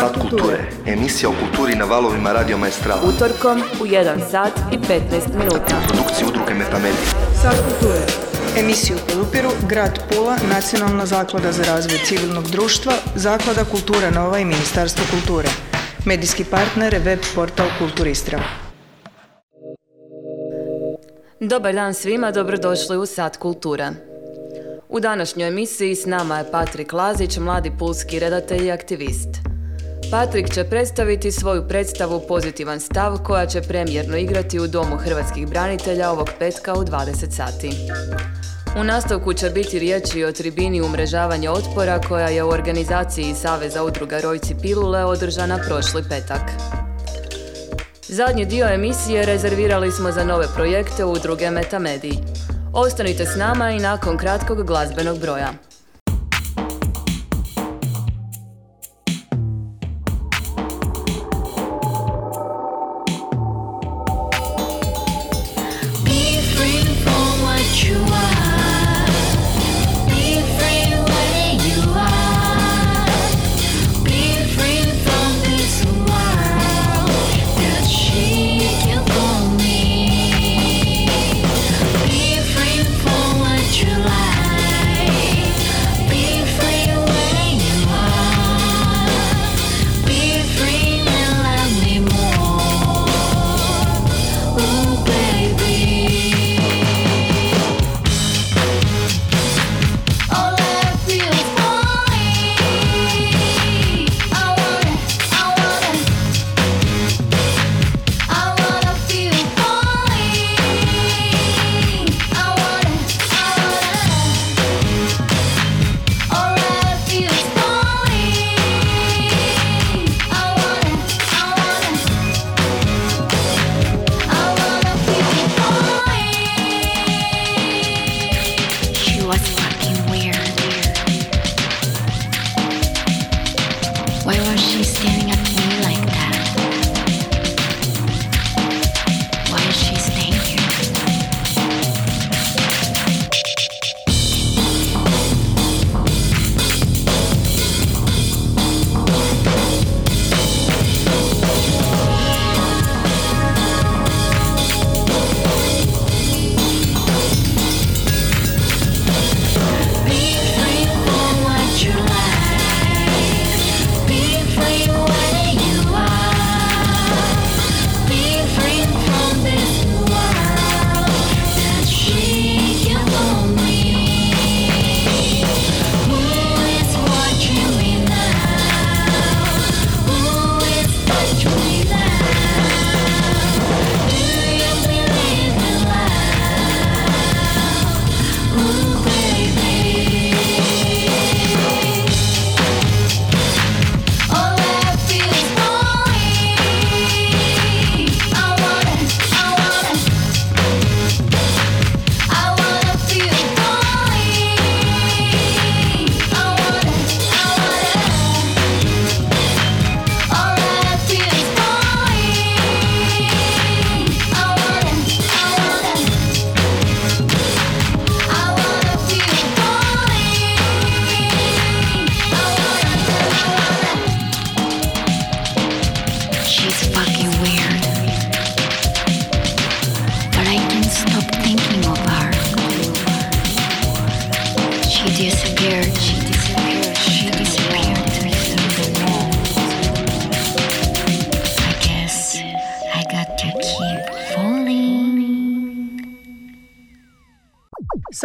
Sat kulture. Emisija o kulturi na valovima Radio Maestrala. Utorkom u 1 sat i 15 minuta. Produkciju udruge Metamedija. Sat kulture. Emisiju podupiru Grad Pula, Nacionalna zaklada za razvoj civilnog društva, Zaklada Kultura Nova i Ministarstvo kulture. Medijski partner je web portal Kulturistra. Dobar dan svima, dobrodošli u Sat kulture. U današnjoj emisiji s nama je Patrik Lazić, mladi pulski redatelj i aktivist. Patrik će predstaviti svoju predstavu Pozitivan stav koja će premjerno igrati u Domu hrvatskih branitelja ovog petka u 20 sati. U nastavku će biti riječi o tribini umrežavanja otpora koja je u organizaciji Saveza udruga Rojci Pilule održana prošli petak. Zadnji dio emisije rezervirali smo za nove projekte udruge Metamediji. Ostanite s nama i nakon kratkog glazbenog broja.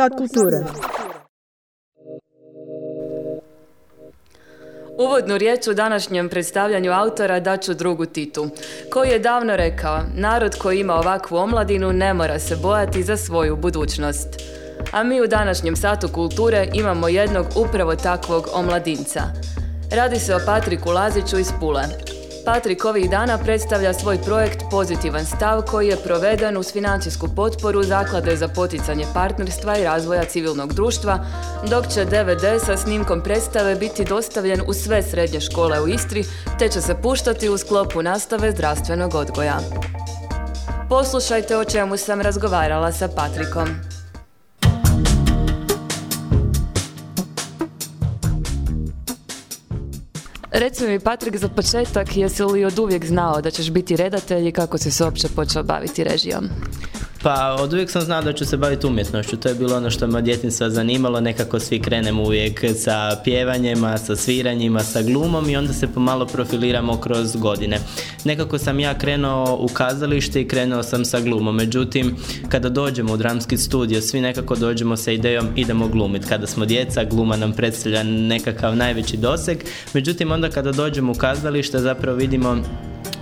Sat kulture. Uvodnu riječ u današnjem predstavljanju autora daću drugu Titu, koji je davno rekao, narod koji ima ovakvu omladinu ne mora se bojati za svoju budućnost. A mi u današnjem satu kulture imamo jednog upravo takvog omladinca. Radi se o Patriku Laziću iz Pule. Patrik ovih dana predstavlja svoj projekt Pozitivan stav koji je proveden uz financijsku potporu Zaklade za poticanje partnerstva i razvoja civilnog društva, dok će DVD sa snimkom predstave biti dostavljen u sve srednje škole u Istri, te će se puštati u sklopu nastave zdravstvenog odgoja. Poslušajte o čemu sam razgovarala sa Patrikom. Reci mi, Patrik, za početak, jesi li od uvijek znao da ćeš biti redatelj i kako si se uopće počeo baviti režijom? Pa od uvijek sam znao da ću se baviti umjetnošću, to je bilo ono što me od djetinjstva zanimalo, nekako svi krenemo uvijek sa pjevanjima, sa sviranjima, sa glumom i onda se pomalo profiliramo kroz godine. Nekako sam ja krenuo u kazalište i krenuo sam sa glumom, međutim kada dođemo u dramski studio svi nekako dođemo sa idejom idemo glumiti. Kada smo djeca gluma nam predstavlja nekakav najveći doseg, međutim onda kada dođemo u kazalište zapravo vidimo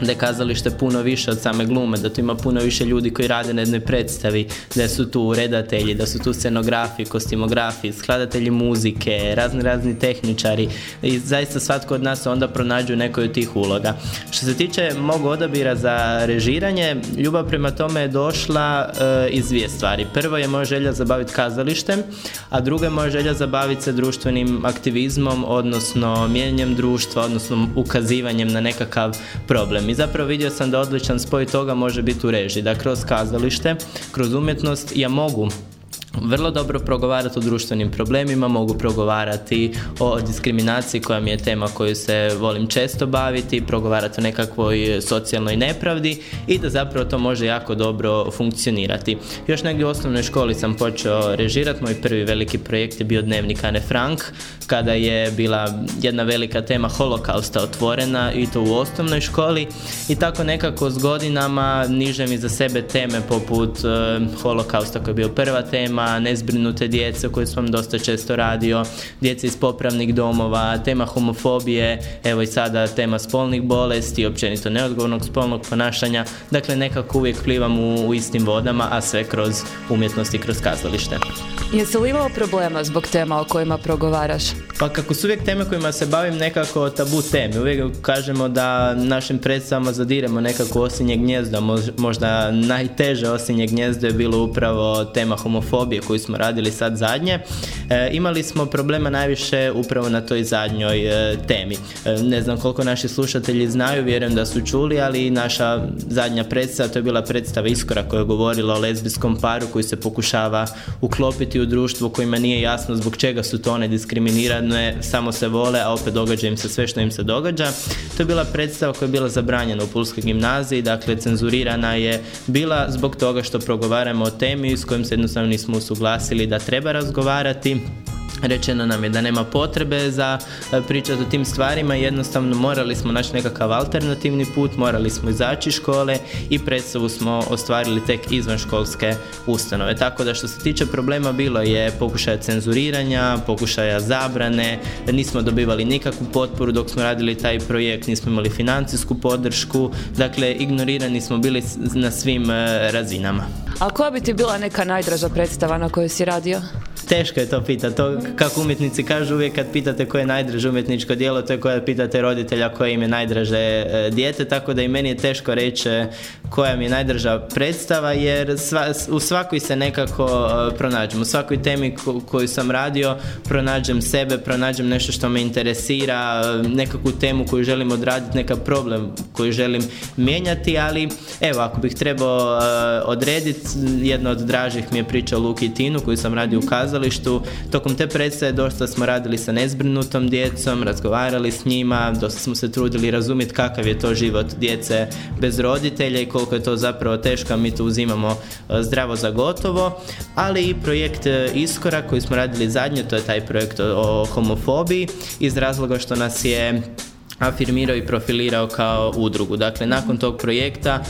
da je kazalište puno više od same glume, da tu ima puno više ljudi koji rade na jednoj predstavi, da su tu redatelji, da su tu scenografi, kostimografi, skladatelji muzike, razni razni tehničari i zaista svatko od nas onda pronađu nekoj od tih uloga. Što se tiče mog odabira za režiranje, ljubav prema tome je došla e, iz dvije stvari. Prvo je moja želja zabaviti kazalištem, a druga je moja želja zabaviti se društvenim aktivizmom, odnosno mijenjanjem društva, odnosno ukazivanjem na nekakav problem. I zapravo vidio sam da odličan spoj toga može biti u režiji, da kroz kazalište, kroz umjetnost ja mogu vrlo dobro progovarati o društvenim problemima, mogu progovarati o diskriminaciji koja mi je tema koju se volim često baviti, progovarati o nekakvoj socijalnoj nepravdi i da zapravo to može jako dobro funkcionirati. Još negdje u osnovnoj školi sam počeo režirati, moj prvi veliki projekt je bio Dnevnik Ane Frank, kada je bila jedna velika tema holokausta otvorena i to u osnovnoj školi i tako nekako s godinama nižem iza sebe teme poput e, holokausta koji je bio prva tema, nezbrinute djece koju sam dosta često radio, djece iz popravnih domova, tema homofobije, evo i sada tema spolnih bolesti, općenito neodgovornog spolnog ponašanja, dakle nekako uvijek plivam u, u istim vodama, a sve kroz umjetnost i kroz kazalište. Jesi li imao problema zbog tema o kojima progovaraš? Pa kako su uvijek teme kojima se bavim nekako tabu teme, uvijek kažemo da našim predstavama zadiremo nekako osinje gnjezdo, mož- možda najteže osinje gnjezdo je bilo upravo tema homofobije koju smo radili sad zadnje. E, imali smo problema najviše upravo na toj zadnjoj e, temi. E, ne znam koliko naši slušatelji znaju, vjerujem da su čuli, ali naša zadnja predstava, to je bila predstava Iskora koja je govorila o lezbijskom paru koji se pokušava uklopiti u društvo kojima nije jasno zbog čega su to one diskriminirane, samo se vole, a opet događa im se sve što im se događa. To je bila predstava koja je bila zabranjena u Pulskoj gimnaziji, dakle cenzurirana je bila zbog toga što progovaramo o temi s kojim se jednostavno nismo usuglasili da treba razgovarati. Rečeno nam je da nema potrebe za e, pričati o tim stvarima, jednostavno morali smo naći nekakav alternativni put, morali smo izaći iz škole i predstavu smo ostvarili tek izvan školske ustanove. Tako da što se tiče problema bilo je pokušaja cenzuriranja, pokušaja zabrane, nismo dobivali nikakvu potporu dok smo radili taj projekt, nismo imali financijsku podršku, dakle ignorirani smo bili na svim e, razinama. A koja bi ti bila neka najdraža predstava na kojoj si radio? Teško je to pitati, to kako umjetnici kažu uvijek kad pitate koje je najdraže umjetničko djelo, to je kada pitate roditelja koje im je najdraže e, dijete, tako da i meni je teško reći e, koja mi je najdraža predstava, jer sva- u svakoj se nekako e, pronađem, u svakoj temi ko- koju sam radio pronađem sebe, pronađem nešto što me interesira, nekakvu temu koju želim odraditi, nekav problem koji želim mijenjati, ali evo, ako bih trebao odrediti, jedna od dražih mi je priča Luki Tinu koju sam radio u kazalištu. Tokom te predstave dosta smo radili sa nezbrinutom djecom, razgovarali s njima, dosta smo se trudili razumjeti kakav je to život djece bez roditelja i koliko je to zapravo teško, mi to uzimamo e, zdravo za gotovo, ali i projekt e, Iskorak koji smo radili zadnje, to je taj projekt o homofobiji iz razloga što nas je afirmirao i profilirao kao udrugu. Dakle, nakon tog projekta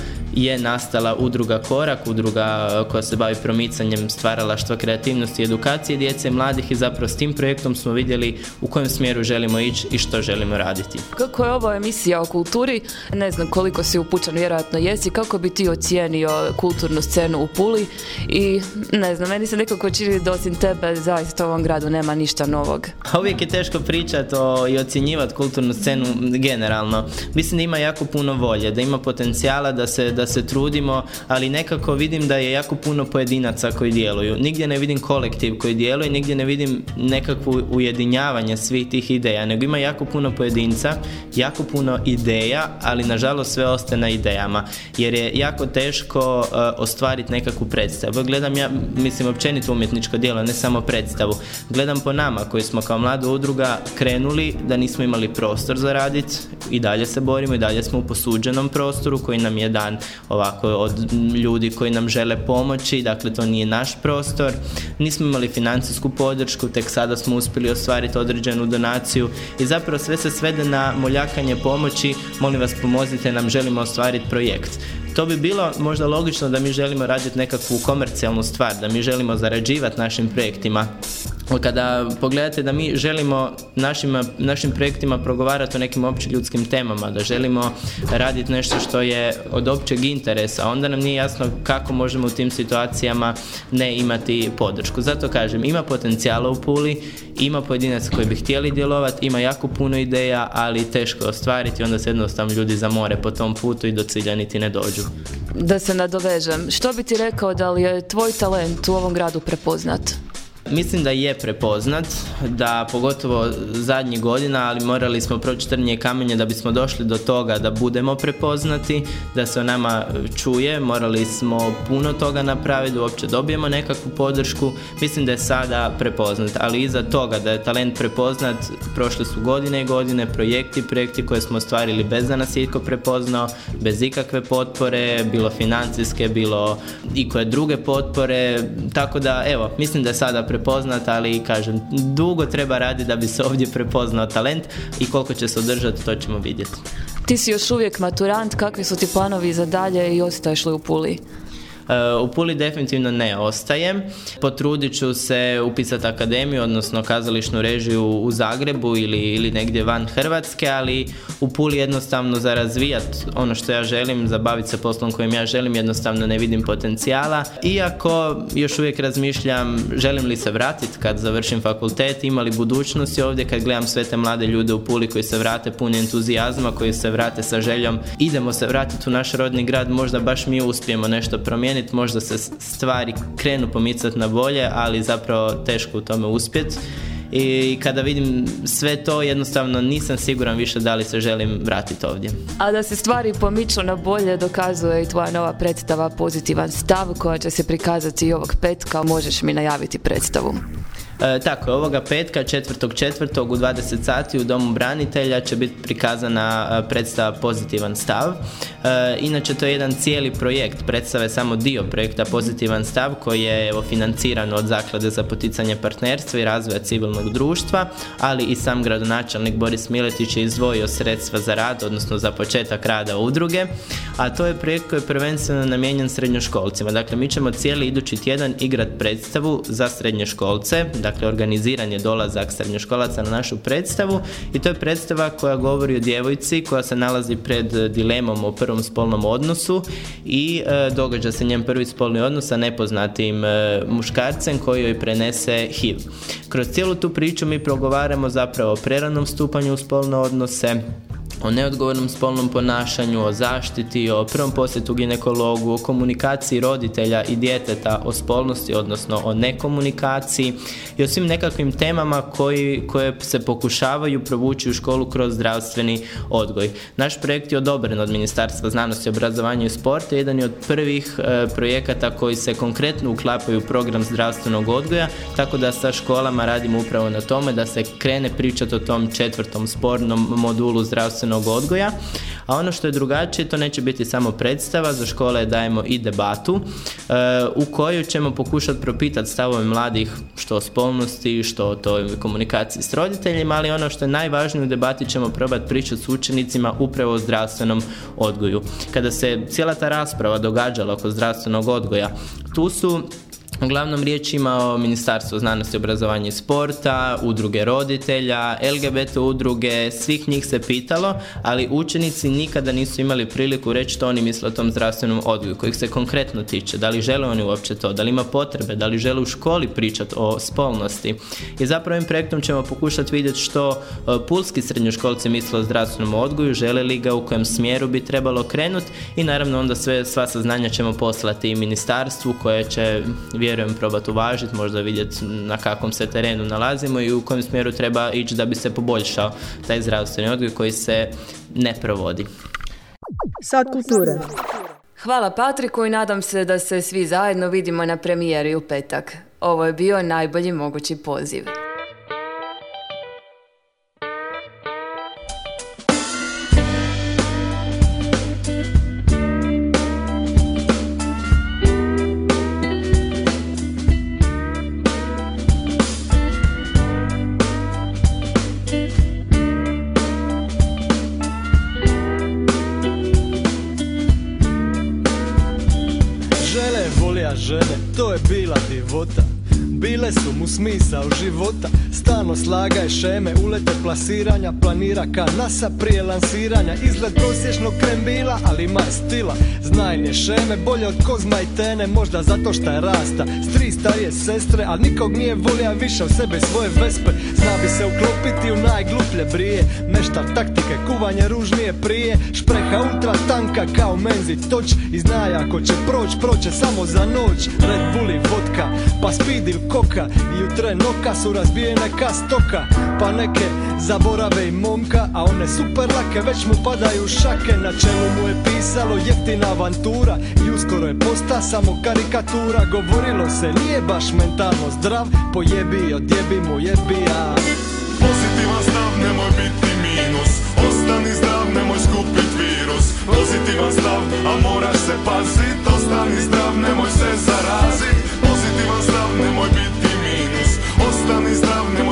je nastala udruga Korak, udruga e, koja se bavi promicanjem stvaralaštva, kreativnosti i edukacije djece i mladih i zapravo s tim projektom smo vidjeli u kojem smjeru želimo ići i što želimo raditi. Kako je ovo emisija o kulturi, ne znam koliko si upućen, vjerojatno jesi, kako bi ti ocijenio kulturnu scenu u Puli i ne znam, meni se nekako čini da osim tebe zaista u ovom gradu nema ništa novog. A uvijek je teško pričati o, i ocjenjivati kulturnu scenu generalno. Mislim da ima jako puno volje, da ima potencijala da se, da se trudimo, ali nekako vidim da je jako puno pojedinaca koji djeluju. Nigdje ne vidim kolektiv koji djeluje, nigdje ne vidim nekakvu ujedinjavanje svih tih ideja, nego ima jako puno pojedinca, jako puno ideja, ali nažalost sve ostaje na idejama, jer je jako teško uh, ostvariti nekakvu predstavu. Gledam ja, mislim, općenito umjetničko djelo, ne samo predstavu. Gledam po nama koji smo kao mlada udruga krenuli da nismo imali prostor za raditi i dalje se borimo i dalje smo u posuđenom prostoru koji nam je dan ovako od ljudi koji nam žele pomoći, dakle to nije naš prostor. Nismo imali financijsku podršku, tek sada smo uspjeli ostvariti određenu donaciju i zapravo sve se svede na moljakanje pomoći, molim vas pomozite nam, želimo ostvariti projekt. To bi bilo možda logično da mi želimo raditi nekakvu komercijalnu stvar, da mi želimo zarađivati našim projektima. Kada pogledate da mi želimo našim, našim projektima progovarati o nekim opće ljudskim temama, da želimo raditi nešto što je od općeg interesa, onda nam nije jasno kako možemo u tim situacijama ne imati podršku. Zato kažem, ima potencijala u Puli, ima pojedinaca koji bi htjeli djelovati, ima jako puno ideja, ali teško je ostvariti, onda se jednostavno ljudi zamore po tom putu i do cilja niti ne dođu. Da se nadovežem, što bi ti rekao da li je tvoj talent u ovom gradu prepoznat? Mislim da je prepoznat, da pogotovo zadnjih godina, ali morali smo proći trnje kamenje da bismo došli do toga da budemo prepoznati, da se o nama čuje, morali smo puno toga napraviti, da uopće dobijemo nekakvu podršku. Mislim da je sada prepoznat, ali iza toga da je talent prepoznat, prošle su godine i godine, projekti, projekti koje smo ostvarili bez da nas itko prepoznao, bez ikakve potpore, bilo financijske, bilo i koje druge potpore, tako da evo, mislim da je sada prepoznat, ali kažem, dugo treba raditi da bi se ovdje prepoznao talent i koliko će se održati, to ćemo vidjeti. Ti si još uvijek maturant, kakvi su ti planovi za dalje i ostaješ li u Puli? U Puli definitivno ne ostajem. Potrudit ću se upisati akademiju, odnosno kazališnu režiju u Zagrebu ili, ili negdje van Hrvatske, ali u Puli jednostavno za razvijat ono što ja želim, za baviti se poslom kojim ja želim, jednostavno ne vidim potencijala. Iako još uvijek razmišljam želim li se vratiti kad završim fakultet, ima li budućnosti ovdje kad gledam sve te mlade ljude u Puli koji se vrate puni entuzijazma, koji se vrate sa željom idemo se vratiti u naš rodni grad, možda baš mi uspijemo nešto promijeniti, možda se stvari krenu pomicati na bolje, ali zapravo teško u tome uspjeti. I kada vidim sve to, jednostavno nisam siguran više da li se želim vratiti ovdje. A da se stvari pomiču na bolje dokazuje i tvoja nova predstava Pozitivan stav koja će se prikazati i ovog petka. Možeš mi najaviti predstavu. E, tako je, ovoga petka, četvrtog četvrtog u 20 sati u Domu branitelja će biti prikazana e, predstava Pozitivan stav. E, inače, to je jedan cijeli projekt, predstava je samo dio projekta Pozitivan stav koji je evo, financiran od Zaklade za poticanje partnerstva i razvoja civilnog društva, ali i sam gradonačelnik Boris Miletić je izdvojio sredstva za rad, odnosno za početak rada udruge, a to je projekt koji je prvenstveno namijenjen srednjoškolcima. Dakle, mi ćemo cijeli idući tjedan igrati predstavu za srednjoškolce, dakle organiziran je dolazak srednjoškolaca na našu predstavu i to je predstava koja govori o djevojci koja se nalazi pred dilemom o prvom spolnom odnosu i e, događa se njen prvi spolni odnos sa nepoznatim e, muškarcem koji joj prenese HIV. Kroz cijelu tu priču mi progovaramo zapravo o preranom stupanju u spolne odnose, o neodgovornom spolnom ponašanju, o zaštiti, o prvom posjetu ginekologu, o komunikaciji roditelja i djeteta, o spolnosti, odnosno o nekomunikaciji i o svim nekakvim temama koji, koje se pokušavaju provući u školu kroz zdravstveni odgoj. Naš projekt je odobren od Ministarstva znanosti, obrazovanja i sporta, jedan je od prvih e, projekata koji se konkretno uklapaju u program zdravstvenog odgoja, tako da sa školama radimo upravo na tome da se krene pričati o tom četvrtom spornom modulu zdravstvenog odgoja, a ono što je drugačije, to neće biti samo predstava, za škole dajemo i debatu e, u kojoj ćemo pokušati propitati stavove mladih što o spolnosti, što o toj komunikaciji s roditeljima, ali ono što je najvažnije u debati ćemo probati pričati s učenicima upravo o zdravstvenom odgoju. Kada se cijela ta rasprava događala oko zdravstvenog odgoja, tu su Uglavnom riječ ima o Ministarstvu znanosti, obrazovanja i sporta, udruge roditelja, LGBT udruge, svih njih se pitalo, ali učenici nikada nisu imali priliku reći što oni misle o tom zdravstvenom odgoju, kojih se konkretno tiče, da li žele oni uopće to, da li ima potrebe, da li žele u školi pričati o spolnosti. I zapravo ovim projektom ćemo pokušati vidjeti što e, pulski srednjoškolci misle o zdravstvenom odgoju, žele li ga, u kojem smjeru bi trebalo krenuti i naravno onda sve, sva saznanja ćemo poslati i ministarstvu koje će, vjerujem, probati uvažiti, možda vidjeti na kakvom se terenu nalazimo i u kojem smjeru treba ići da bi se poboljšao taj zdravstveni odgoj koji se ne provodi. Sat kulture. Hvala Patriku i nadam se da se svi zajedno vidimo na premijeri u petak. Ovo je bio najbolji mogući poziv. Žene, to je bila divota Bile su mu smisao života. Stalno slagaje šeme, ulete plasiranja Planira ka nasa prije lansiranja. Izgled prosječnog krembila, ali ima stila. Znajnje šeme, bolje od kozma i tene Možda zato šta je rasta. S tri starije sestre, ali nikog nije volja više od sebe svoje vespe. Zna bi se uklopiti u najgluplje brije. Meštar taktike, kuvanje ružnije prije. Špreha ultra tanka kao menzi toč. I zna ako će proć, proće samo za noć. Red Bull i vodka, pa speed ili koka. Tren noka su razbijene ka stoka. Pa neke zaborave i momka A one super lake. Već mu padaju šake Na čelu mu je pisalo jeftina avantura. I uskoro je posta samo karikatura. Govorilo se nije baš mentalno zdrav Pojebi, odjebi mu jebija Pozitivan stav, a moraš se pazit Ostani zdrav, nemoj se zarazit. Pozitivan stav, nemoj biti minus. Ostani zdrav, nemoj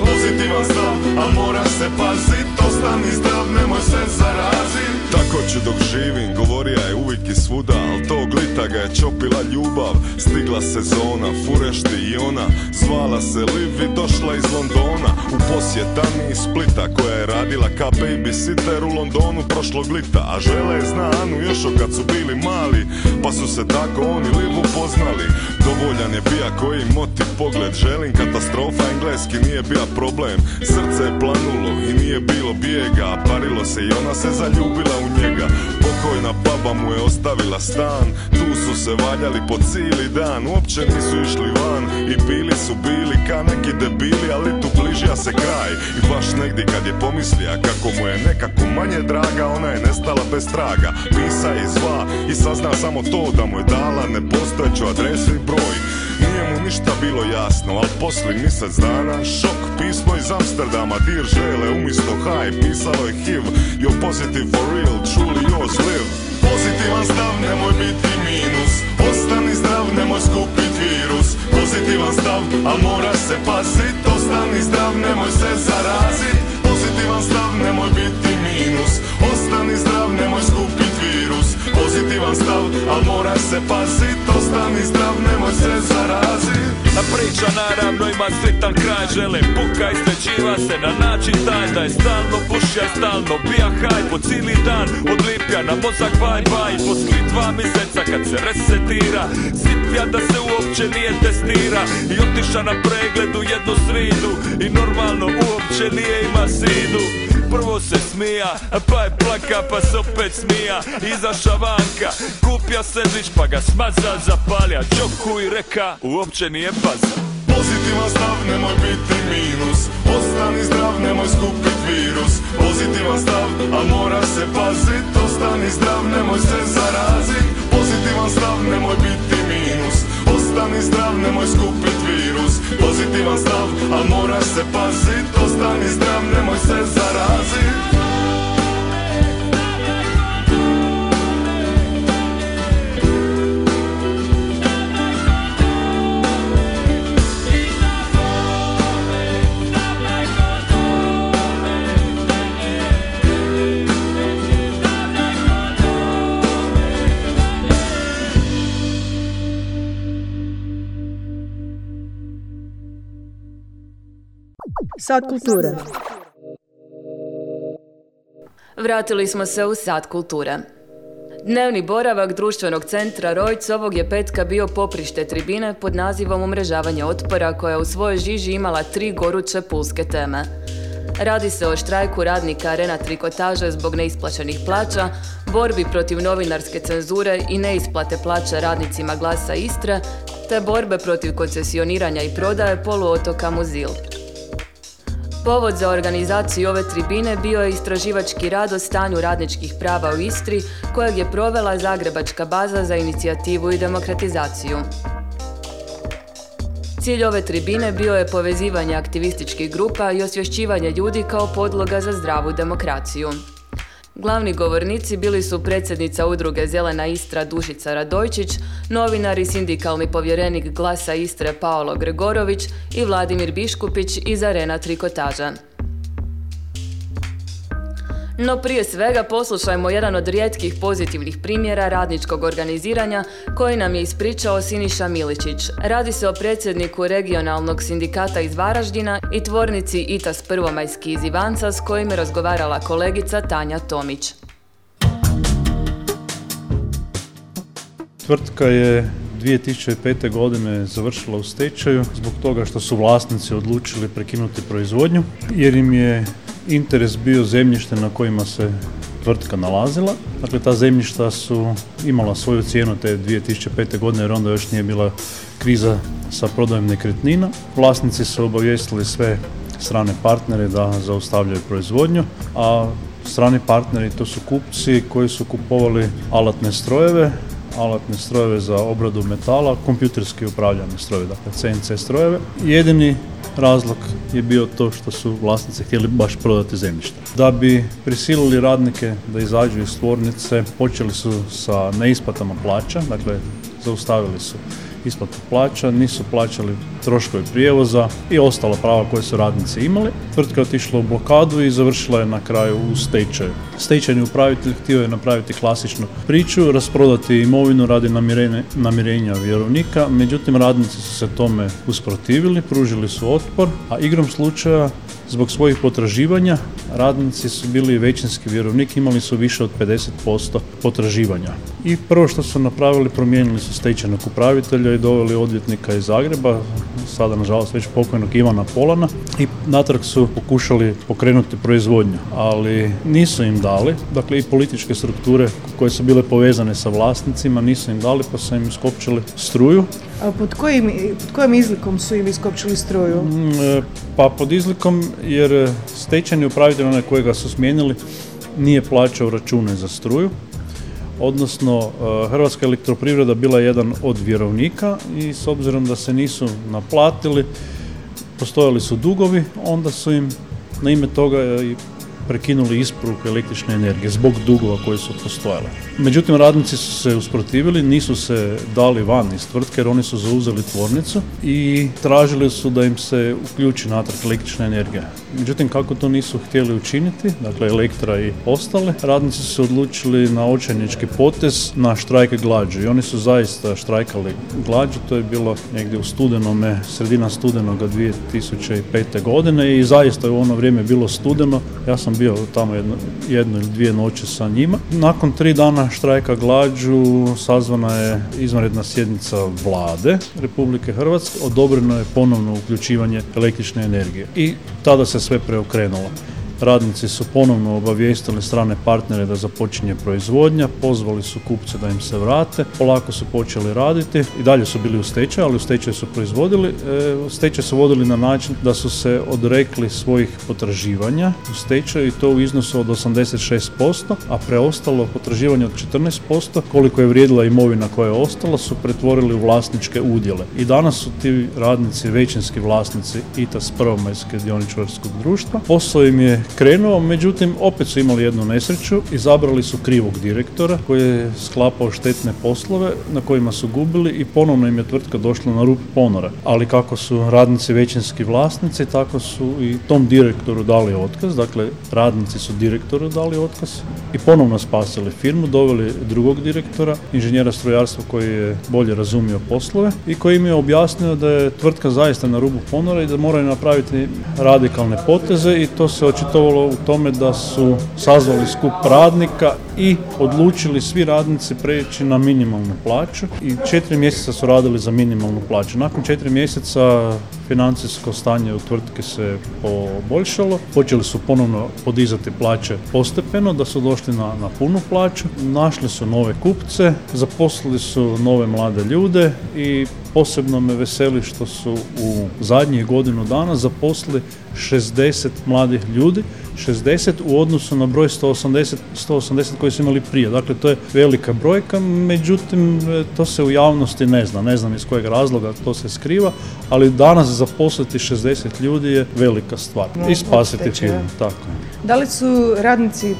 Pozitivan stav, a moraš se pazit Ostani zdrav, nemoj se zarazit. Tako ću dok živim, govorija je uvijek i svuda Al tog lita ga je čopila ljubav. Stigla sezona, furešti i ona Zvala se Liv i došla iz Londona. U posjet Ani iz Splita Koja je radila ka babysitter u Londonu prošlog lita A žele je zna Anu još kad su bili mali Pa su se tako oni Liv upoznali Dovoljan je bija koji motiv pogled Želim katastrofa, engleski nije bija problem. Srce je planulo i nije bilo bijega. Parilo se i ona se zaljubila u njega. Pokojna baba mu je ostavila stan. Tu su se valjali po cijeli dan. Uopće nisu išli van I bili su bili ka neki debili Ali tu bližija se kraj. I baš negdje kad je pomislija Kako mu je nekako manje draga Ona je nestala bez traga. Pisa i zva i sazna samo to Da mu je dala nepostojeću adresu i broj ništa bilo jasno, al posli mjesec dana Šok, pismo iz Amsterdama Dir žele umjesto high Pisalo je HIV You're positive for real, truly yours live Pozitivan stav, nemoj biti minus Ostani zdrav, nemoj skupit virus. Pozitivan stav, a moraš se pazit Ostani zdrav, nemoj se zarazit. Pozitivan stav, nemoj biti minus Ostani zdrav, nemoj skupit virus. Pozitivan stav, a moraš se pazit Ostani zdrav, nemoj se zarazit. A priča naravno ima sretan kraj Žele puka i srećiva se na način taj Da je stalno pušja i stalno bija haj Po cijeli dan od lipja na mozak baj baj Posli dva mjeseca kad se resetira Sitja da se uopće nije testira I otiša na pregled u jednu sridu I normalno uopće nije ima sidu. Prvo se smija, pa je plaka, pa se opet smija Izaša vanka, kupja sendvič pa ga smaza Zapalja. Čoku i reka, uopće nije paza Pozitivan stav, nemoj biti minus. Ostani zdrav, nemoj skupit virus. Pozitivan stav, a moraš se pazit. Ostani zdrav, nemoj se zarazit. Pozitivan stav, nemoj biti minus. Ostani zdrav, nemoj skupit virus. Pozitivan stav, a moraš se pazit. Ostani zdrav, nemoj se zarazit Sat kulture. Vratili smo se u sat kulture. Dnevni boravak društvenog centra Rojc ovog je petka bio poprište tribine pod nazivom Umrežavanje otpora koja u svojoj žiži imala tri goruće pulske teme. Radi se o štrajku radnika Arena Trikotaže zbog neisplaćenih plaća, borbi protiv novinarske cenzure i neisplate plaća radnicima Glasa Istre, te borbe protiv koncesioniranja i prodaje poluotoka Muzil. Povod za organizaciju ove tribine bio je istraživački rad o stanju radničkih prava u Istri kojeg je provela Zagrebačka baza za inicijativu i demokratizaciju. Cilj ove tribine bio je povezivanje aktivističkih grupa i osvješćivanje ljudi kao podloga za zdravu demokraciju. Glavni govornici bili su predsjednica udruge Zelena Istra Dušica Radojčić, novinar i sindikalni povjerenik Glasa Istre Paolo Gregorović i Vladimir Biškupić iz Arena Trikotaža. No prije svega poslušajmo jedan od rijetkih pozitivnih primjera radničkog organiziranja koji nam je ispričao Siniša Miličić. Radi se o predsjedniku regionalnog sindikata iz Varaždina i tvornici ITAS Prvomajski iz Ivanca s kojim je razgovarala kolegica Tanja Tomić. Tvrtka je 2005. godine završila u stečaju zbog toga što su vlasnici odlučili prekinuti proizvodnju jer im je interes bio zemljište na kojima se tvrtka nalazila. Dakle, ta zemljišta su imala svoju cijenu te 2005. godine jer onda još nije bila kriza sa prodajom nekretnina. Vlasnici su obavijestili sve strane partnere da zaustavljaju proizvodnju, a strani partneri to su kupci koji su kupovali alatne strojeve, alatne strojeve za obradu metala, kompjuterski upravljane strojeve, dakle CNC strojeve. Jedini razlog je bio to što su vlasnici htjeli baš prodati zemljište. Da bi prisilili radnike da izađu iz tvornice, počeli su sa neisplatama plaća, dakle zaustavili su isplatu plaća, nisu plaćali troškove prijevoza i ostala prava koje su radnici imali. Tvrtka je otišla u blokadu i završila je na kraju u stečaju. Stečajni upravitelj htio je napraviti klasičnu priču, rasprodati imovinu radi namirenja vjerovnika, međutim radnici su se tome usprotivili, pružili su otpor, a igrom slučaja Zbog svojih potraživanja radnici su bili većinski vjerovnik, imali su više od 50% potraživanja. I prvo što su napravili, promijenili su stečajnog upravitelja i doveli odvjetnika iz Zagreba, sada nažalost već pokojnog Ivana Polana i natrag su pokušali pokrenuti proizvodnju, ali nisu im dali, dakle i političke strukture koje su bile povezane sa vlasnicima nisu im dali pa su im iskopčili struju. A pod kojim, pod kojim izlikom su im iskopčili struju? Mm, e, Pa pod izlikom jer stečajni upravitelj onaj kojega su smijenili nije plaćao račune za struju, odnosno e, Hrvatska elektroprivreda bila je jedan od vjerovnika i s obzirom da se nisu naplatili, postojali su dugovi, onda su im na ime toga i prekinuli isporuku električne energije zbog dugova koje su postojale. Međutim, radnici su se usprotivili, nisu se dali van iz tvrtke jer oni su zauzeli tvornicu i tražili su da im se uključi natrag električna energija. Međutim, kako to nisu htjeli učiniti, dakle Elektra i ostale, radnici su se odlučili na očajnički potez na štrajk glađu i oni su zaista štrajkali glađu, to je bilo negdje u studenome, sredina studenoga 2005. godine i zaista je u ono vrijeme bilo studeno, ja sam bio tamo jedno, jednu ili dvije noći sa njima. Nakon tri dana štrajka glađu sazvana je izvanredna sjednica vlade Republike Hrvatske, odobreno je ponovno uključivanje električne energije i tada se sve preokrenulo. Radnici su ponovno obavijestili strane partnere da započinje proizvodnja, pozvali su kupce da im se vrate, polako su počeli raditi i dalje su bili u stečaju, ali u stečaju su proizvodili. E, stečaj su vodili na način da su se odrekli svojih potraživanja u stečaju i to u iznosu od 86%, a preostalo potraživanje od 14%, koliko je vrijedila imovina koja je ostala, su pretvorili u vlasničke udjele. I danas su ti radnici većinski vlasnici ITAS prvomajske dioničarskog društva. Posao im je krenuo, međutim opet su imali jednu nesreću, izabrali su krivog direktora koji je sklapao štetne poslove na kojima su gubili i ponovno im je tvrtka došla na rub ponora. Ali kako su radnici većinski vlasnici, tako su i tom direktoru dali otkaz, dakle radnici su direktoru dali otkaz i ponovno spasili firmu, doveli drugog direktora, inženjera strojarstva koji je bolje razumio poslove i koji im je objasnio da je tvrtka zaista na rubu ponora i da moraju napraviti radikalne poteze i to se očitovalo u tome da su sazvali skup radnika i odlučili svi radnici preći na minimalnu plaću i četiri mjeseca su radili za minimalnu plaću. Nakon četiri mjeseca financijsko stanje u tvrtki se poboljšalo, počeli su ponovno podizati plaće postepeno da su došli na, na punu plaću, našli su nove kupce, zaposlili su nove mlade ljude i posebno me veseli što su u zadnjih godinu dana zaposlili 60 mladih ljudi, 60 u odnosu na broj 180, 180 koji su imali prije. Dakle, to je velika brojka, međutim, e, to se u javnosti ne zna. Ne znam iz kojeg razloga to se skriva, ali danas zaposliti 60 ljudi je velika stvar. I spasiti firmu, tako. Da li su radnici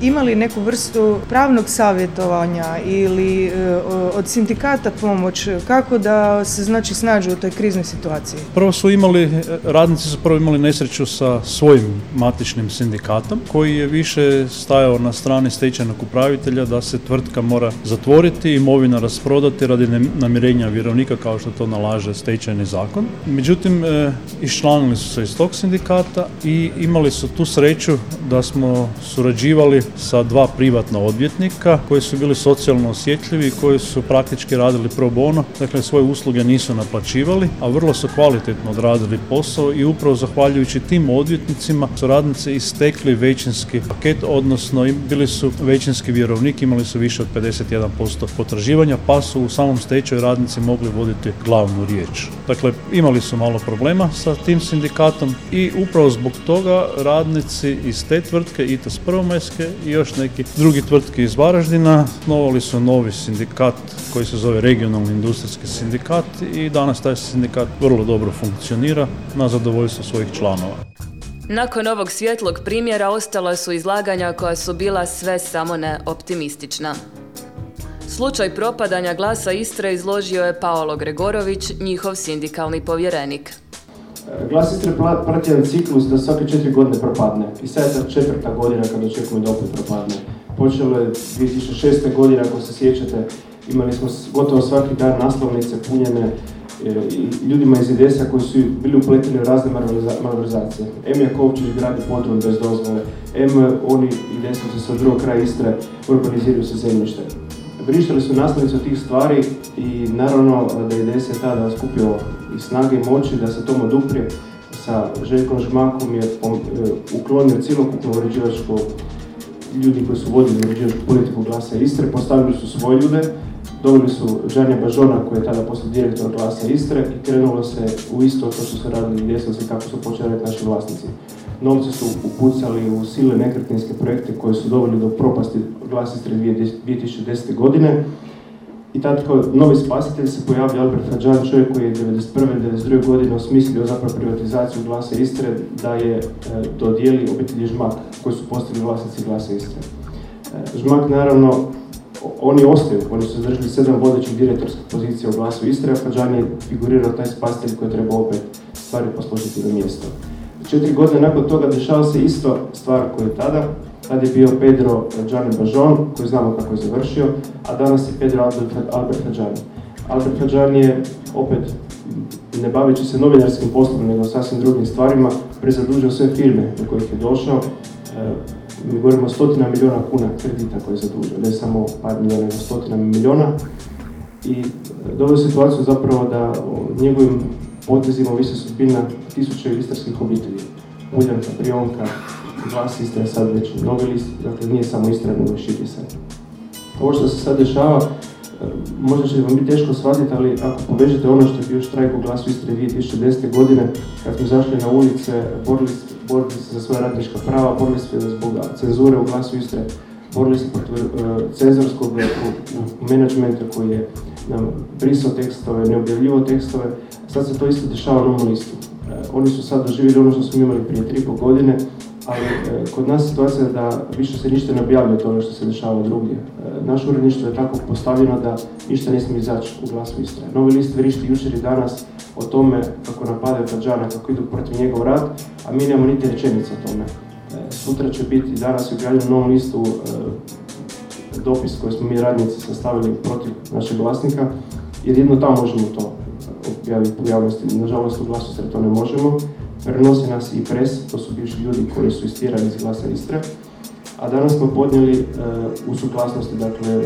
imali neku vrstu pravnog savjetovanja ili e, od sindikata pomoć kako da se znači snađu u toj kriznoj situaciji? Prvo su imali, radnici su prvo imali nesreću sa svojim matičnim sindikatom koji je više stajao na strani stečajnog upravitelja da se tvrtka mora zatvoriti, imovina rasprodati radi namirenja vjerovnika kao što to nalaže stečajni zakon. Međutim, e, iščlanili su se iz tog sindikata i imali su tu sreću da smo surađivali sa dva privatna odvjetnika koji su bili socijalno osjetljivi i koji su praktički radili pro bono, dakle svoje usluge nisu naplaćivali, a vrlo su kvalitetno odradili posao i upravo zahvaljujući tim odvjetnicima su radnici istekli većinski paket, odnosno bili su većinski vjerovnik, imali su više od 51% potraživanja, pa su u samom stečaju radnici mogli voditi glavnu riječ. Dakle, imali su malo problema sa tim sindikatom i upravo zbog toga radnici iz te tvrtke, ITAS I još neki drugi tvrtki iz Varaždina osnovali su novi sindikat koji se zove Regionalni industrijski sindikat i danas taj sindikat vrlo dobro funkcionira na zadovoljstvo svojih članova. Nakon ovog svjetlog primjera ostala su izlaganja koja su bila sve samo ne optimistična. Slučaj propadanja glasa Istre izložio je Paolo Gregorović, njihov sindikalni povjerenik. Glas Istre pla- prati jedan ciklus da svake četiri godine propadne. I sad je ta četvrta godina kad očekujemo da opet propadne. Počelo je 2006. godine, ako se sjećate, imali smo gotovo svaki dan naslovnice punjene e, i ljudima iz IDS-a koji su bili upleteni u razne malverza- malverzacije. M. Jakovčić gradi podrum bez dozvole, M. oni IDS-ovci sa drugog kraja Istre urbaniziraju se zemljište. Vrištali su naslovnice od tih stvari i naravno da IDS je tada skupio i snage i moći da se tomu oduprije sa Željkom Žmakom je e, uklonio cjelokupno uređivačko ljudi koji su vodili uređivačku politiku glasa Istre, postavili su svoje ljude, doveli su Đanja Bažona koji je tada postao direktor glasa Istre i krenulo se u isto to što su radili i kako su počeli raditi naši vlasnici. Novci su upucali u sile nekretninske projekte koji su doveli do propasti glas Istre 2010. godine. I tad kao novi spasitelj se pojavlja Albert Hadžan, čovjek koji je 91. i 92. godine osmislio zapravo privatizaciju glasa Istre da je e, dodijeli obitelji Žmak koji su postali vlasnici glasa Istre. E, Žmak naravno, oni ostaju, oni su zadržali sedam vodećih direktorskih pozicija u glasu Istre, a Hadžan je figurirao taj spasitelj koji treba opet stvari posložiti na mjesto. Četiri godine nakon toga dešava se isto stvar koja je tada. Tad je bio Pedro Gianni Bajon, koji znamo kako je završio, a danas je Pedro Albert, Hadžani. Albert Hadžani je opet, ne baveći se novinarskim poslom, nego sasvim drugim stvarima, prezadužio sve firme do kojih je došao. E, mi govorimo o stotina milijuna kuna kredita koje je zadužio, ne samo par milijuna, nego stotina milijuna. I doveo je situaciju zapravo da njegovim potezima ovisi sudbina tisuće istarskih obitelji. Uljanka, Brionka, glas Istra je sad već list, dakle nije samo Istra, nego širi sad. Ovo što se sad dešava, e, možda će vam biti teško shvatiti, ali ako povežete ono što je bio štrajk u glasu Istre 2010. godine, kad smo izašli na ulice, borili, borili se za svoja radnička prava, borili se zbog cenzure u glasu Istre, borili se protiv e, cenzorskog u menadžmenta koji je nam brisao tekstove, ne objavljivao tekstove, sad se to isto dešava na ovom listu. E, oni su sad doživjeli ono što smo imali prije tri godine, ali e, kod nas situacija da više se ništa ne objavlja toga što se dešava drugdje. E, naše uredništvo je tako postavljeno da ništa ne smije izaći u glasu Istre. Novi list vrišti jučer i danas o tome kako napadaju Fađana, kako idu protiv njegov rad, a mi nemamo niti rečenica o tome. E, sutra će biti, danas u novom listu dopis koji smo mi radnici sastavili protiv našeg glasnika, jer jedno tamo možemo to objaviti u javnosti. Nažalost, u glasu to ne možemo. Prenosi nas i pres, to su bivši ljudi koji su istirani iz glasa Istre. A danas smo podnijeli e, u suglasnosti, dakle, u,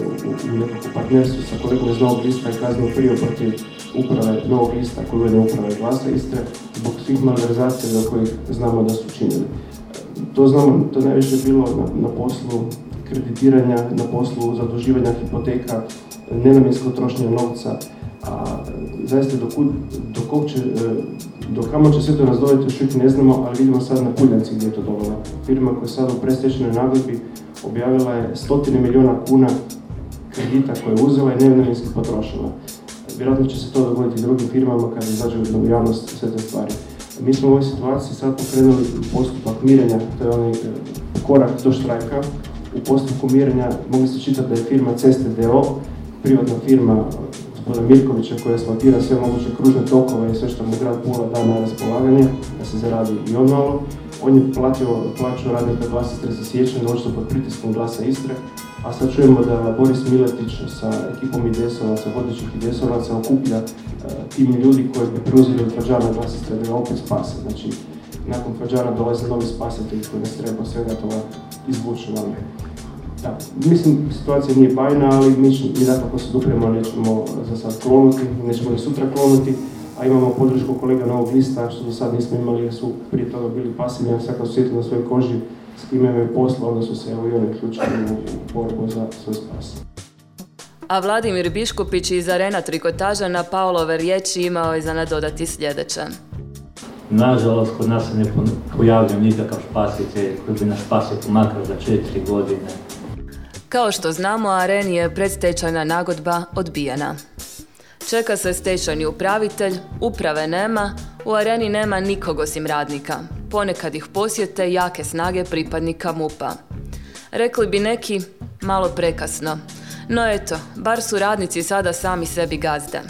u partnerstvu sa kolegom iz Novog lista i kaznenu prijavu protiv uprave Novog lista, koji ujedno uprave glasa Istre, zbog svih malverzacija za kojih znamo da su činili. To znamo, to najviše je bilo na, poslu kreditiranja, na poslu zaduživanja hipoteka, nenamjenskog trošenja novca, a zaista do, kud, do kog će, e, do kamo će sve to nas dovesti još uvijek ne znamo, ali vidimo sad na Puljanci gdje je to dovela. Firma koja je sad u prestečnoj nagodbi objavila je stotine milijuna kuna kredita koje je uzela i nenamjenski potrošila. Vjerojatno će se to dogoditi drugim firmama kada izađu u javnost sve te stvari. Mi smo u ovoj situaciji sad pokrenuli postupak mirenja, to je onaj e, korak do štrajka. U postupku mirenja mogli ste čitati da je firma Ceste DO, privatna firma Mirkovića koja asfaltira sve moguće kružne tokove i sve što mu grad Pula da na raspolaganje, da se zaradi i on malo. On je platio plaću radnika glasa Istre za siječanj, očito pod pritiskom glasa Istre, a sad čujemo da Boris Miletić sa ekipom IDS-ovaca, vodećih IDS-ovaca okuplja e, tim ljudi koji bi preuzeli od Fađana glas Istre da ga opet spase. Znači, nakon Fađana dolaze novi spasitelji koji nas treba svega toga izvući van. Da, mislim, situacija nije bajna, ali mi, mi dakako se dupremo, nećemo za sad klonuti, nećemo ni sutra klonuti, a imamo podršku kolega Novog lista, što do sad nismo imali jer su prije toga bili pasivni, a sad kad su na svojoj koži s kime imaju posla, onda su se evo i oni uključili u, borbu za svoj spas. A Vladimir Biškupić iz Arena Trikotaža na Paulove riječi imao je za nadodati sljedeće. Nažalost, kod nas se ne po- pojavljuje nikakav spasitelj koji bi nas spasio makar za četiri godine. Kao što znamo, Areni je predstečajna nagodba odbijena. Čeka se stečajni upravitelj, uprave nema, u areni nema nikog osim radnika. Ponekad ih posjete jake snage pripadnika MUPA. Rekli bi neki, malo prekasno. No eto, bar su radnici sada sami sebi gazde.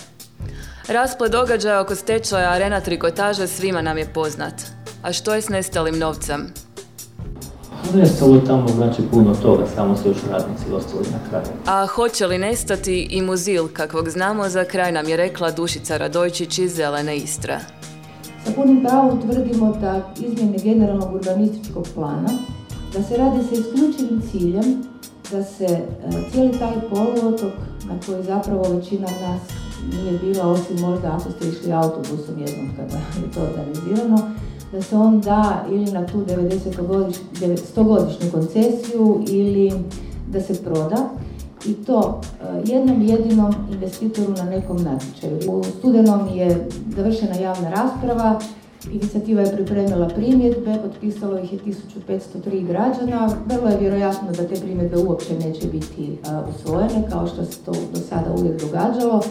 Rasplet događaja oko stečaja arena trikotaže svima nam je poznat. A što je s nestalim novcem? Nestalo je tamo znači puno toga, samo su još radnici ostali na kraju. A hoće li nestati i muzil, kakvog znamo, za kraj nam je rekla Dušica Radojčić iz Zelene Istre. Sa punim pravom tvrdimo da izmjene generalnog urbanističkog plana, da se radi sa isključivim ciljem da se e, cijeli taj poluotok na koji zapravo većina nas nije bila, osim možda ako ste išli autobusom jednom kada je to organizirano, da se on da ili na tu 100-godišnju koncesiju ili da se proda i to e, jednom jedinom investitoru na nekom natječaju. U studenom je završena javna rasprava, inicijativa je pripremila primjedbe, potpisalo ih je 1503 građana. Vrlo je vjerojatno da te primjedbe uopće neće biti e, usvojene, kao što se to do sada uvijek događalo.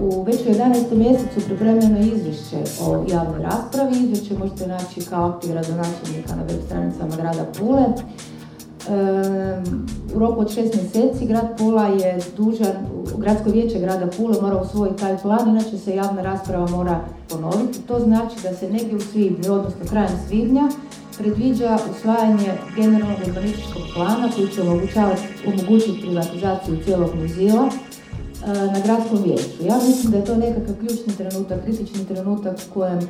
U već u 11. mjesecu pripremljeno je izvješće o javnoj raspravi. Izvješće možete naći kao aktiv gradonačelnika na web stranicama grada Pule. U roku od šest mjeseci grad Pula je dužan, gradsko vijeće grada Pule mora usvojiti taj plan, inače se javna rasprava mora ponoviti. To znači da se negdje u svibnju, odnosno krajem svibnja, predviđa usvajanje generalnog urbanističkog plana koji će omogućiti privatizaciju cijelog muzila na gradskom vijeću. Ja mislim da je to nekakav ključni trenutak, kritični trenutak u kojem e,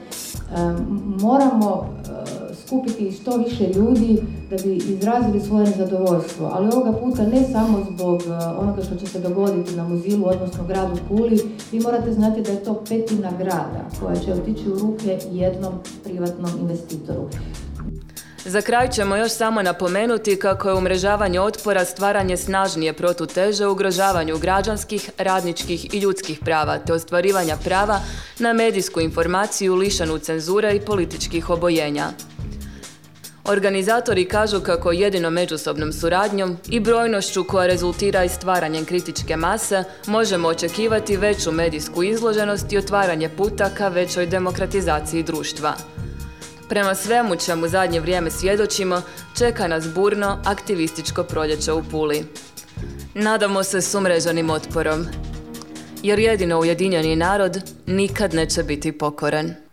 moramo e, skupiti što više ljudi da bi izrazili svoje zadovoljstvo. Ali ovoga puta ne samo zbog e, onoga što će se dogoditi na muzilu, odnosno gradu Puli, vi morate znati da je to petina grada koja će otići u ruke jednom privatnom investitoru. Za kraj ćemo još samo napomenuti kako je umrežavanje otpora stvaranje snažnije protuteže ugrožavanju građanskih, radničkih i ljudskih prava te ostvarivanja prava na medijsku informaciju lišenu cenzure i političkih obojenja. Organizatori kažu kako jedino međusobnom suradnjom i brojnošću koja rezultira i stvaranjem kritičke mase možemo očekivati veću medijsku izloženost i otvaranje puta ka većoj demokratizaciji društva. Prema svemu čemu zadnje vrijeme svjedočimo, čeka nas burno aktivističko proljeće u Puli. Nadamo se sumrežanim otporom, jer jedino ujedinjeni narod nikad neće biti pokoran.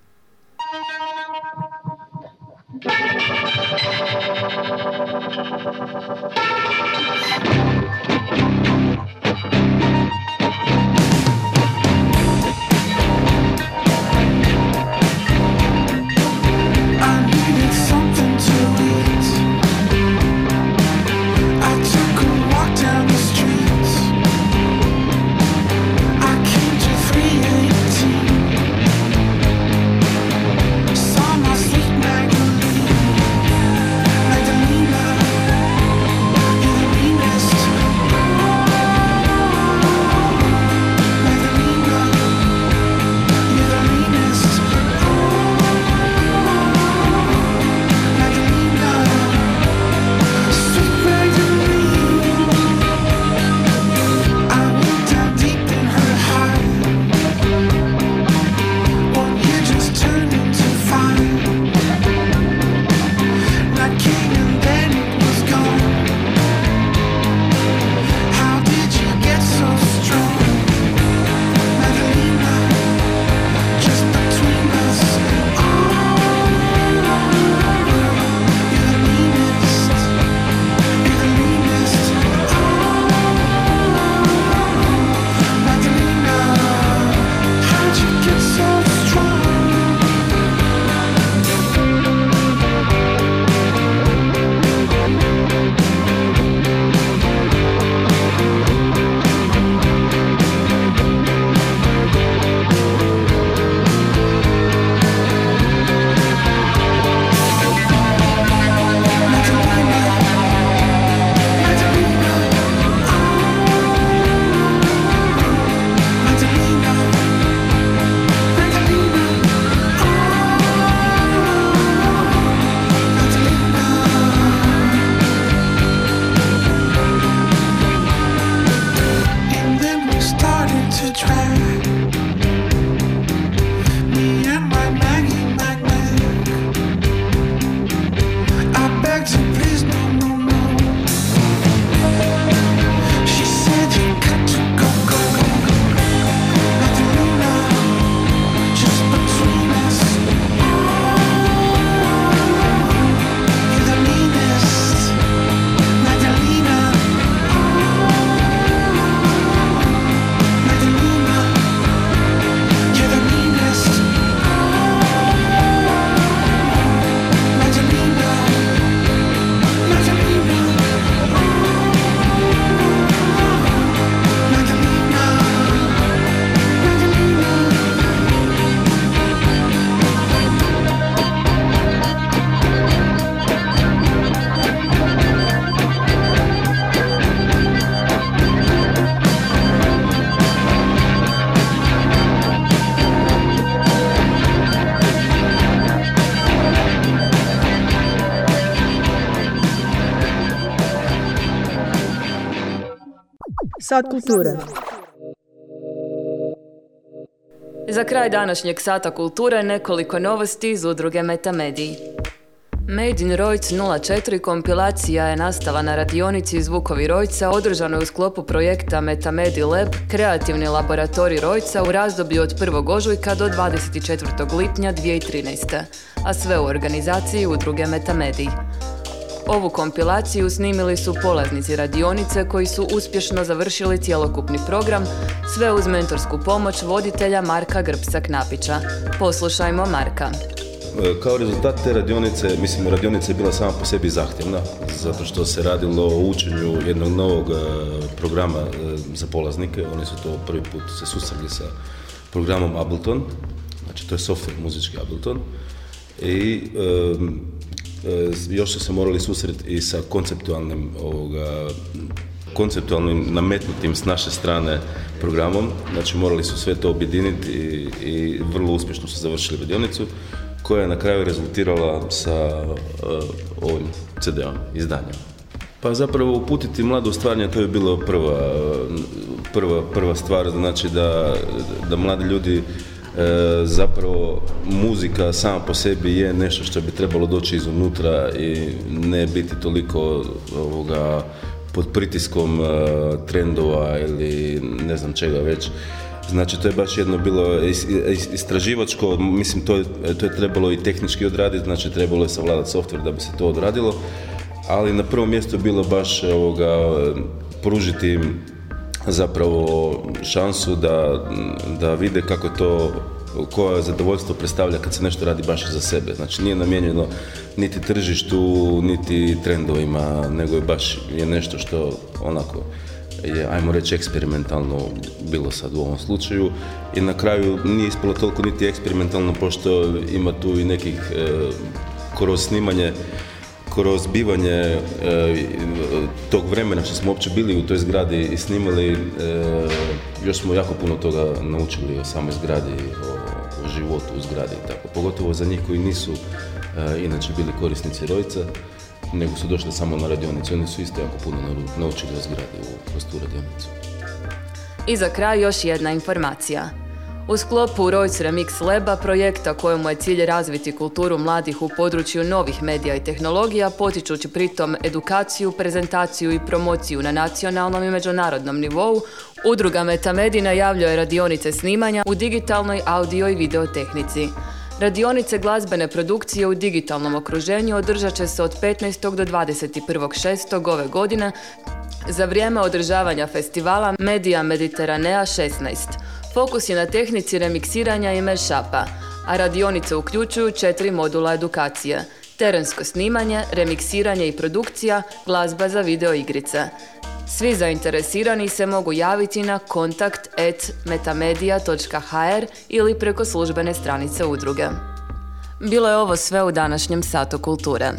Sat kulture. Za kraj današnjeg sata kulture nekoliko novosti iz udruge Metamediji. Made in Rojc 04 kompilacija je nastala na radionici iz Vukovi Rojca održanoj u sklopu projekta Metamedi Lab kreativni laboratorij Rojca u razdoblju od 1. ožujka do 24. lipnja 2013. a sve u organizaciji udruge Metamediji. Ovu kompilaciju snimili su polaznici radionice koji su uspješno završili cjelokupni program, sve uz mentorsku pomoć voditelja Marka Grbsa-Knapića. Poslušajmo Marka. E, Kao rezultat te radionice, mislim radionica je bila sama po sebi zahtjevna, zato što se radilo o učenju jednog novog e, programa e, za polaznike. Oni su to prvi put se susreli sa programom Ableton, znači to je software muzički Ableton. I još su se morali susreti i sa konceptualnim ovoga, konceptualnim nametnutim s naše strane programom, znači morali su sve to objediniti i, i vrlo uspješno su završili radionicu koja je na kraju rezultirala sa e, ovim CD-om, izdanjem. Pa zapravo uputiti mladu stvaranje, to je bilo prva, prva, prva stvar, znači da, da mladi ljudi zapravo muzika sama po sebi je nešto što bi trebalo doći iznutra i ne biti toliko ovoga pod pritiskom e, trendova ili ne znam čega već. Znači to je baš jedno bilo is- is- istraživačko, mislim to je, to je trebalo i tehnički odraditi, znači trebalo je savladati software da bi se to odradilo, ali na prvom mjestu je bilo baš ovoga, pružiti zapravo šansu da, da vide kako to koje zadovoljstvo predstavlja kad se nešto radi baš za sebe. Znači nije namijenjeno niti tržištu, niti trendovima, nego je baš je nešto što onako je, ajmo reći, eksperimentalno bilo sad u ovom slučaju i na kraju nije ispalo toliko niti eksperimentalno pošto ima tu i nekih e, kroz snimanje kroz bivanje e, tog vremena što smo uopće bili u toj zgradi i snimali, e, još smo jako puno toga naučili o samoj zgradi, o, o životu u zgradi i tako. Pogotovo za njih koji nisu e, inače bili korisnici Rojca, nego su došli samo na radionicu. Oni su isto jako puno naučili o zgradi kroz tu radionicu. I za kraj još jedna informacija. U sklopu Royce Remix Laba, projekta kojemu je cilj razviti kulturu mladih u području novih medija i tehnologija, potičući pritom edukaciju, prezentaciju i promociju na nacionalnom i međunarodnom nivou, udruga Metamedi najavljuje radionice snimanja u digitalnoj audio i video tehnici. Radionice glazbene produkcije u digitalnom okruženju održat će se od 15. do 21.6. ove godine za vrijeme održavanja festivala Medija Mediteranea 16. Fokus je na tehnici remiksiranja i mashupa, a radionice uključuju četiri modula edukacije. Terensko snimanje, remiksiranje i produkcija, glazba za video igrice. Svi zainteresirani se mogu javiti na kontakt metamedia.hr ili preko službene stranice udruge. Bilo je ovo sve u današnjem satu kulture.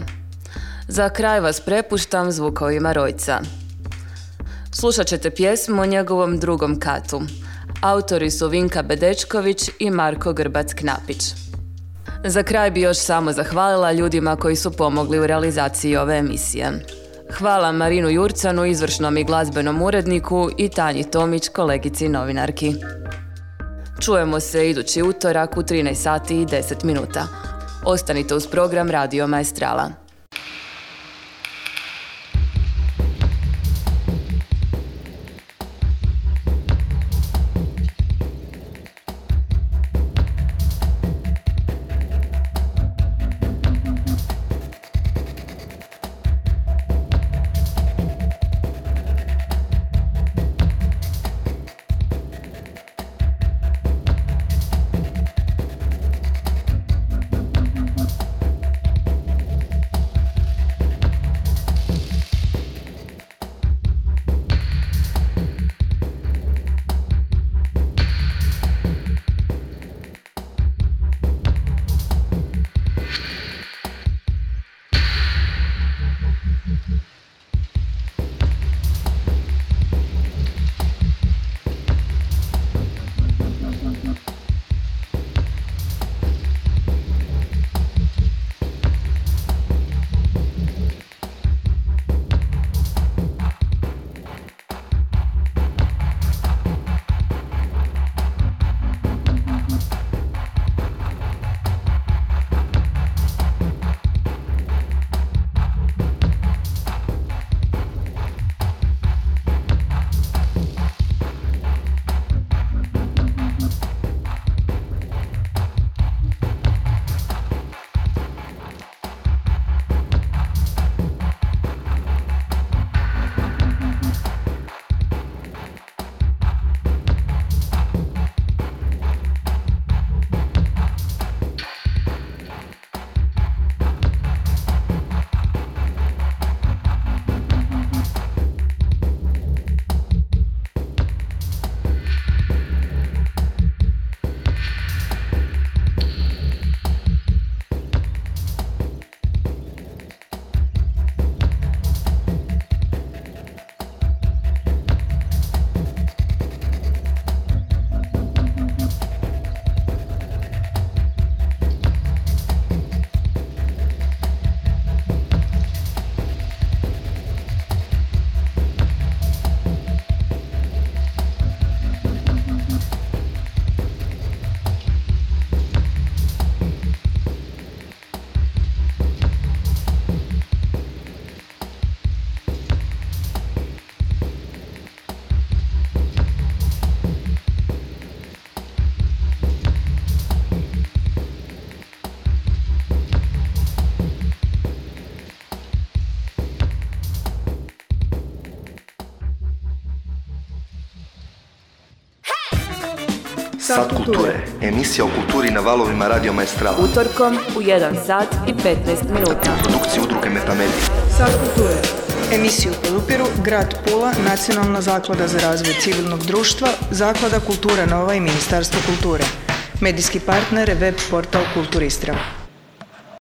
Za kraj vas prepuštam zvukovima Rojca. Slušat ćete pjesmu o njegovom drugom katu. Autori su Vinka Bedečković i Marko Grbac-Knapić. Za kraj bi još samo zahvalila ljudima koji su pomogli u realizaciji ove emisije. Hvala Marinu Jurcanu, izvršnom i glazbenom uredniku i Tanji Tomić, kolegici novinarki. Čujemo se idući utorak u 13 sati i 10 minuta. Ostanite uz program Radio Maestrala. Emisija o kulturi na valovima Radio Maestrala. Utorkom u 1 sat i 15 minuta. Produkcija udruge Metamedia. Sat kulture. Emisiju podupiru Grad Pula, Nacionalna zaklada za razvoj civilnog društva, Zaklada Kultura Nova i Ministarstvo kulture. Medijski partner je web portal Kulturistra.